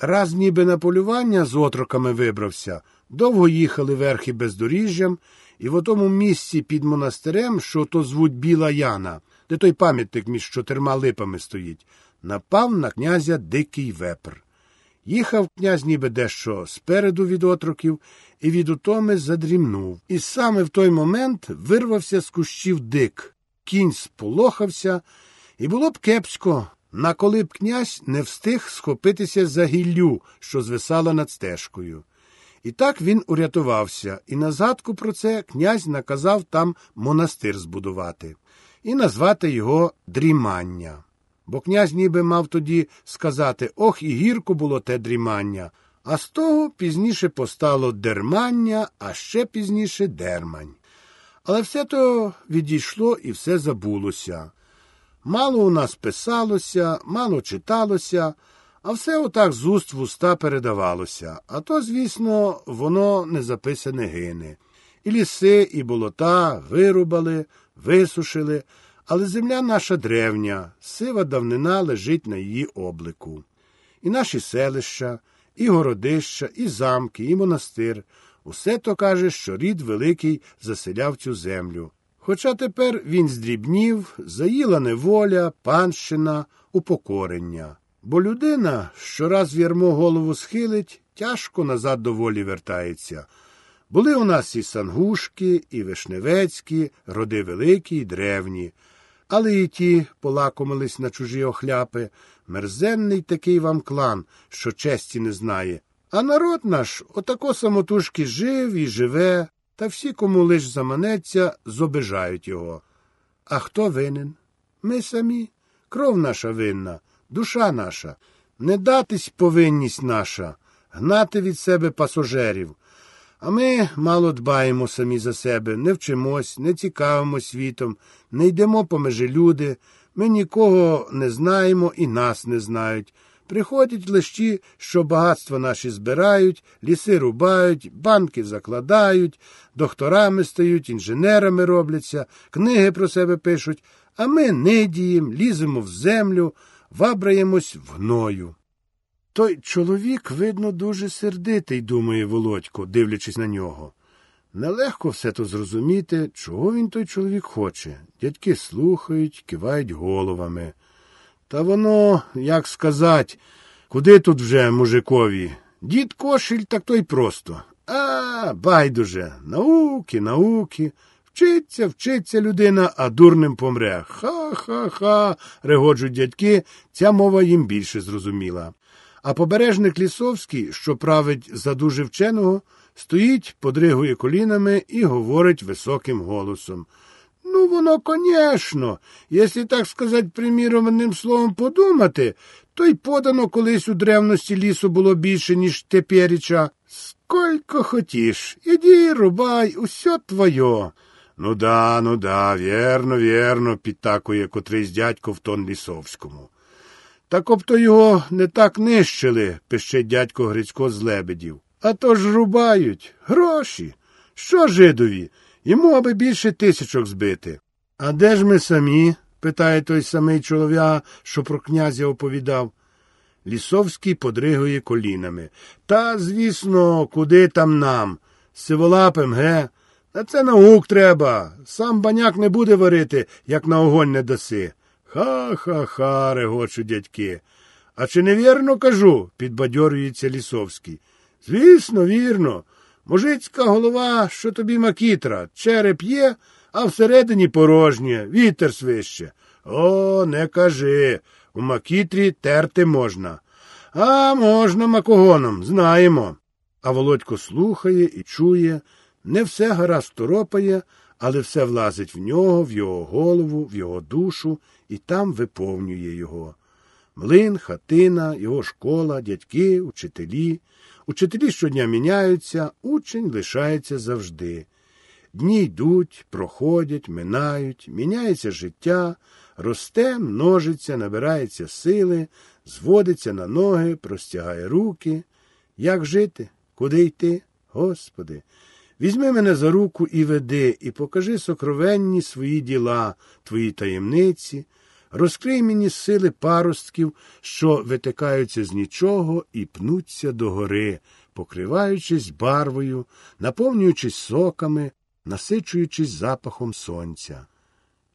Раз ніби на полювання з отроками вибрався, довго їхали верхи бездоріжжям, і в отому місці під монастирем, що то звуть Біла Яна, де той пам'ятник між чотирма липами стоїть, напав на князя дикий вепр. Їхав князь ніби дещо спереду від отроків і від утоми задрімнув. І саме в той момент вирвався з кущів дик. Кінь сполохався, і було б кепсько, наколи б князь не встиг схопитися за гіллю, що звисала над стежкою. І так він урятувався, і на згадку про це князь наказав там монастир збудувати і назвати його дрімання. Бо князь ніби мав тоді сказати ох, і гірко було те дрімання, а з того пізніше постало дермання, а ще пізніше дермань. Але все то відійшло і все забулося. Мало у нас писалося, мало читалося, а все отак з уст в уста передавалося, а то, звісно, воно не записане гине. І ліси, і болота вирубали, висушили, але земля наша древня, сива давнина лежить на її облику. І наші селища, і городища, і замки, і монастир усе то каже, що рід великий заселяв цю землю. Хоча тепер він здрібнів, заїла неволя, панщина, упокорення. Бо людина, що раз в ярмо голову схилить, тяжко назад до волі вертається. Були у нас і сангушки, і вишневецькі, роди великі й древні, але і ті полакомились на чужі охляпи. Мерзенний такий вам клан, що честі не знає. А народ наш отако самотужки жив і живе, та всі, кому лиш заманеться, зобижають його. А хто винен? Ми самі, кров наша винна, душа наша, не датись повинність наша, гнати від себе пасажирів. А ми мало дбаємо самі за себе, не вчимось, не цікавимось світом, не йдемо по межі люди, ми нікого не знаємо і нас не знають. Приходять лищі, що багатства наші збирають, ліси рубають, банки закладають, докторами стають, інженерами робляться, книги про себе пишуть, а ми нидіємо, ліземо в землю, вабраємось в гною. Той чоловік, видно, дуже сердитий, думає Володько, дивлячись на нього. Нелегко все то зрозуміти, чого він той чоловік хоче. Дядьки слухають, кивають головами. Та воно, як сказать, куди тут вже мужикові? Дід кошель, так то й просто. А, байдуже, науки, науки. Вчиться, вчиться людина, а дурним помре. Ха-ха-ха, регоджуть дядьки, ця мова їм більше зрозуміла. А побережник Лісовський, що править за дуже вченого, стоїть, подригує колінами і говорить високим голосом. Ну, воно, конечно, якщо так сказати, приміром, словом подумати, то й подано колись у древності лісу було більше, ніж теперіча. Сколько хотіш, іди, рубай, усе твоє. Ну да, ну да, вірно, вірно, підтакує котрийсь дядько в тон лісовському. Так об то його не так нищили, пище дядько Грицько з лебедів. А то ж рубають. Гроші. Що жидові? Йому аби більше тисячок збити. А де ж ми самі? питає той самий чолов'я, що про князя оповідав. Лісовський подригує колінами. Та, звісно, куди там нам? Сиволапим, ге? Та це наук треба. Сам баняк не буде варити, як на огонь не даси. Ха-ха-ха, регочуть дядьки. А чи не вірно кажу? підбадьорюється Лісовський. Звісно, вірно. Мужицька голова, що тобі макітра, череп є, а всередині порожнє, вітер свище. О, не кажи. У макітрі терти можна. А можна макогоном, знаємо. А Володько слухає і чує, не все гаразд торопає, але все влазить в нього, в його голову, в його душу і там виповнює його. Млин, хатина, його школа, дядьки, учителі. Учителі щодня міняються, учень лишається завжди. Дні йдуть, проходять, минають, міняється життя, росте, множиться, набирається сили, зводиться на ноги, простягає руки. Як жити? Куди йти? Господи, візьми мене за руку і веди, і покажи сокровенні свої діла, твої таємниці, Розкрий мені сили паростків, що витикаються з нічого і пнуться догори, покриваючись барвою, наповнюючись соками, насичуючись запахом сонця.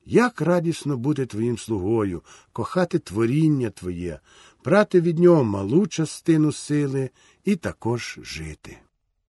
Як радісно бути твоїм слугою, кохати творіння твоє, брати від нього малу частину сили і також жити.